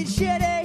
fucking shit eh?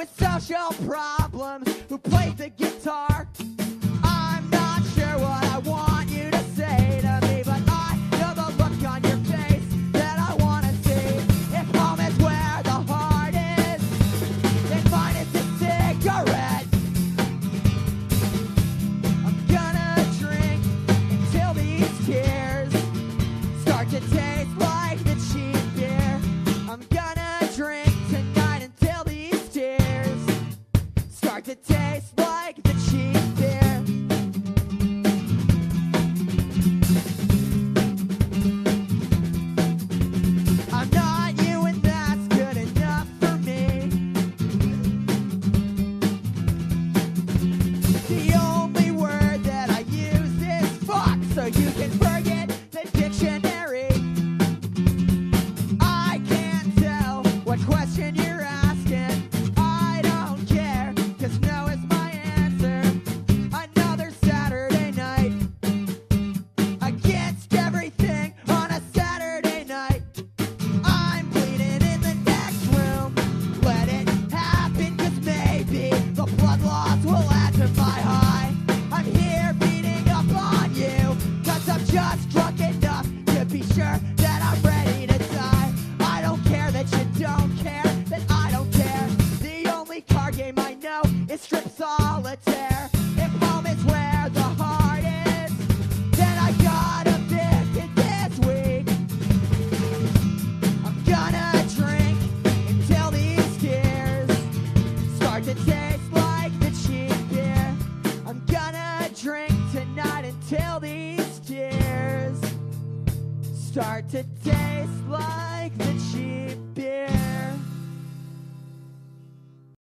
with social problems who played the guitar. I'm not sure what I want you to say to me, but I know the look on your face that I want to see. If home is where the heart is, then mine is a cigarette. I'm gonna drink until these tears start to taste like. you can forget the dictionary. I can't tell what question you're asking. I don't no is my answer. Another Saturday night. Everything on a Saturday night. I'm bleeding in the next room. Let it maybe the blood loss will start to taste like the cheapest